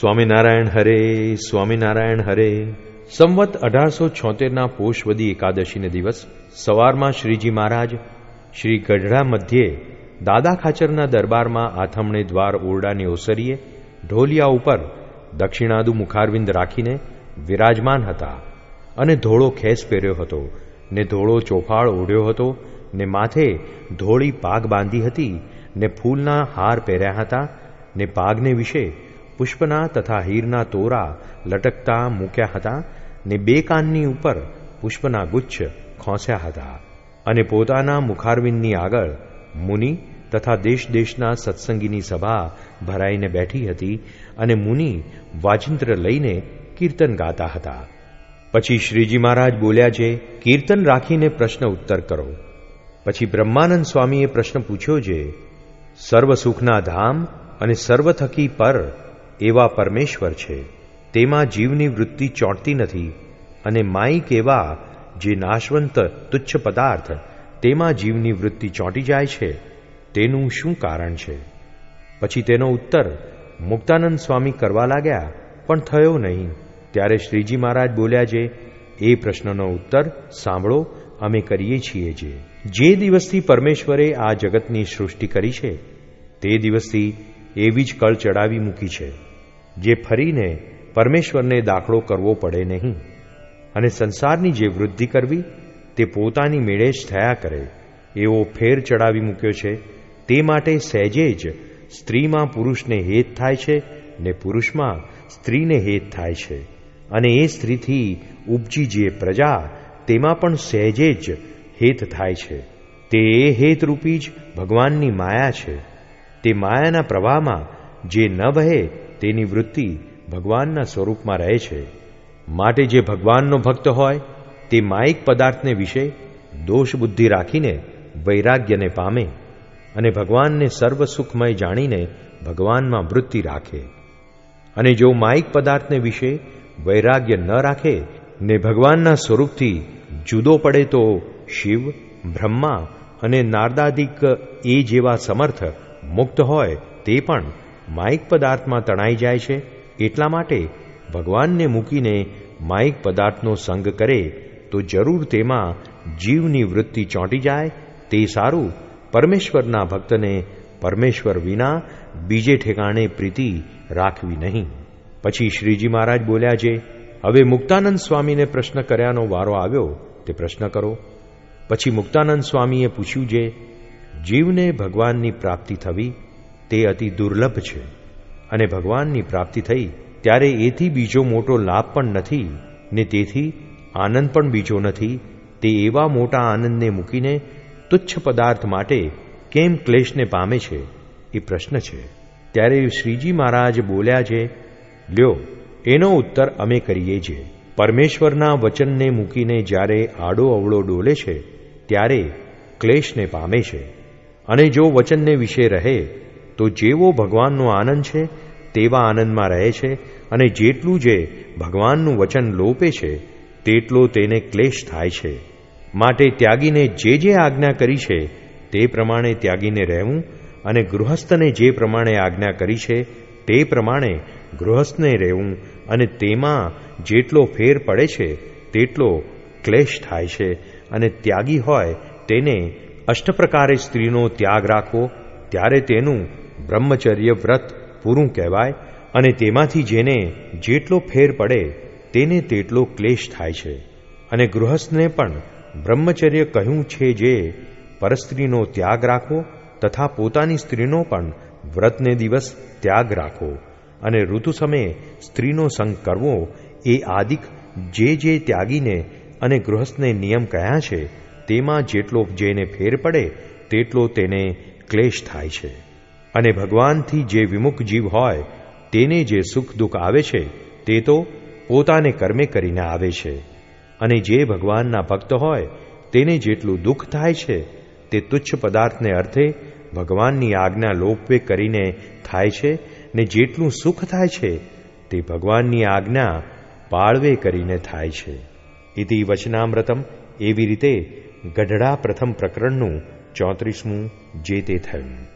સ્વામિનારાયણ હરે સ્વામિનારાયણ હરે. સંવત અઢારસો છોતેરના પોષવદી એકાદશીને દિવસ સવારમાં શ્રીજી મહારાજ શ્રી ગઢડા મધ્યે દાદા ખાચરના દરબારમાં આથમણે દ્વાર ઓરડાની ઓસરીએ, ઢોલિયા ઉપર દક્ષિણાદુ મુખારવિંદ રાખીને વિરાજમાન હતા અને ધોળો ખેસ પહેર્યો હતો, ને ધોળો ચોફાળ ઓઢ્યો હતો, ને માથે ધોળી પાગ બાંધી હતી, ને ફૂલના હાર પહેર્યા હતા, ને પાગને વિશે પુષ્પના તથા હીરના તોરા લટકતા મૂક્યા હતા ને બે કાનની ઉપર પુષ્પના ગુચ્છ ખોસ્યા હતા અને પોતાના મુખારવિંદની આગળ મુનિ તથા દેશ દેશના સત્સંગીની સભા ભરાઈને બેઠી હતી અને મુનિ વાજિંત્ર લઈને કીર્તન ગાતા હતા. પછી શ્રીજી મહારાજ બોલ્યા છે, કીર્તન રાખીને પ્રશ્ન ઉત્તર કરો. પછી બ્રહ્માનંદ સ્વામીએ પ્રશ્ન પૂછ્યો છે સર્વ સુખના ધામ અને સર્વ થકી પર એવા પરમેશ્વર છે. તેમાં જીવની વૃત્તિ ચોંટતી નથી અને માઈક એવા જે નાશવંત તુચ્છ પદાર્થ તેમાં જીવની વૃત્તિ ચોંટી જાય છે, તેનું શું કારણ છે? પછી તેનો ઉત્તર મુક્તાનંદ સ્વામી કરવા લાગ્યા, પણ થયો નહીં. ત્યારે શ્રીજી મહારાજ બોલ્યા છે, એ પ્રશ્નનો ઉત્તર સાંભળો, અમે કરીએ છીએ જે. જે દિવસથી પરમેશ્વરે આ જગતની સૃષ્ટિ કરી છે, તે દિવસથી એવી જ કળ ચડાવી મૂકી છે, જે ફરીને પરમેશ્વરને દાખલો કરવો પડે નહીં. અને સંસારની જે વૃદ્ધિ કરવી, તે પોતાની મેળે જ થયા કરે, એવો ફેર ચડાવી મૂક્યો છે, તે માટે સહેજે જ સ્ત્રીમાં પુરુષને હેત થાય છે ને પુરુષમાં સ્ત્રીને હેત થાય છે. અને એ સ્ત્રીથી ઉપજી જે પ્રજા, તેમાં પણ સહેજે જ હેત થાય છે. તે એ હેતરૂપી જ ભગવાનની માયા છે. તે માયાના પ્રવાહમાં જે ન વહે તેની વૃત્તિ ભગવાનના સ્વરૂપમાં રહે છે. માટે જે ભગવાનનો ભક્ત હોય, તે માયિક પદાર્થને વિશે દોષ બુદ્ધિ રાખીને વૈરાગ્યને પામે અને ભગવાનને સર્વ સુખમય જાણીને ભગવાનમાં વૃત્તિ રાખે. અને જો માયિક પદાર્થને વિશે વૈરાગ્ય ન રાખે ને ભગવાનના સ્વરૂપથી જુદો પડે તો શિવ, બ્રહ્મા અને નારદાદિક એ જેવા સમર્થ મુક્ત હોય તે પણ માયિક પદાર્થમાં તણાઈ જાય છે, એટલા માટે ભગવાનને મૂકીને માયિક પદાર્થનો સંગ કરે તો જરૂર તેમાં જીવની વૃત્તિ ચોંટી જાય, તે સારું. પરમેશ્વરના ભક્તને પરમેશ્વર વિના બીજે ઠેકાણે પ્રીતિ રાખવી નહીં. પછી શ્રીજી મહારાજ બોલ્યા છે, હવે મુક્તાનંદ સ્વામીને પ્રશ્ન કર્યાનો વારો આવ્યો, તે પ્રશ્ન કરો. પછી મુક્તાનંદ સ્વામીએ પૂછ્યું છે જીવને ભગવાનની પ્રાપ્તિ થવી તે અતિ દુર્લભ છે. અને ભગવાનની પ્રાપ્તિ થઈ ત્યારે એથી બીજો મોટો લાભ પણ નથી, ને તેથી આનંદ પણ બીજો નથી. તે એવા મોટા આનંદને મૂકીને તુચ્છ પદાર્થ માટે કેમ ક્લેશને પામે છે એ પ્રશ્ન છે. ત્યારે શ્રીજી મહારાજ બોલ્યા છે, લ્યો, એનો ઉત્તર અમે કરીએ છીએ. પરમેશ્વરના વચનને મૂકીને જ્યારે આડો અવળો ડોલે છે, ત્યારે ક્લેશને પામે છે. અને જો વચનને વિશે રહે, તો જેવો ભગવાનનો આનંદ છે, તેવા આનંદમાં રહે છે, અને જેટલું જે ભગવાનનું વચન લોપે છે, તેટલો તેને ક્લેશ થાય છે. માટે ત્યાગીને જે જે આજ્ઞા કરી છે, તે પ્રમાણે ત્યાગીને રહેવું અને ગૃહસ્થને જે પ્રમાણે આજ્ઞા કરી છે, તે પ્રમાણે ગૃહસ્થને રહેવું અને તેમાં જેટલો ફેર પડે છે, તેટલો ક્લેશ થાય છે અને ત્યાગી હોય તેને અષ્ટપ્રકારે સ્ત્રીનો ત્યાગ રાખવો, ત્યારે તેનું બ્રહ્મચર્ય વ્રત પૂરું કહેવાય અને તેમાંથી જેને જેટલો ફેર પડે, તેને તેટલો ક્લેશ થાય છે. અને ગૃહસ્થને પણ બ્રહ્મચર્ય કહ્યું છે જે, પરસ્ત્રીનો ત્યાગ રાખવો તથા પોતાની સ્ત્રીનો પણ વ્રતને દિવસ ત્યાગ રાખવો. અને ઋતુ સમયે સ્ત્રીનો સંગ કરવો એ આદિક જે જે ત્યાગીને અને ગૃહસ્થને નિયમ કયા છે તેમાં જેટલો જેને ફેર પડે, તેટલો તેને ક્લેશ થાય છે. અને ભગવાનથી જે વિમુખ જીવ હોય, તેને જે સુખ દુઃખ આવે છે, તે તો પોતાને કર્મે કરીને આવે છે. અને જે ભગવાનના ભક્ત હોય, તેને જેટલું દુઃખ થાય છે, તે તુચ્છ પદાર્થને અર્થે ભગવાનની આજ્ઞા લોપવે કરીને થાય છે, ને જેટલું સુખ થાય છે, તે ભગવાનની આજ્ઞા પાળવે કરીને થાય છે. ઇતિ વચનામૃતમ. એવી રીતે ગઢડા પ્રથમ પ્રકરણનું ચોત્રીસમું જે તે થયું.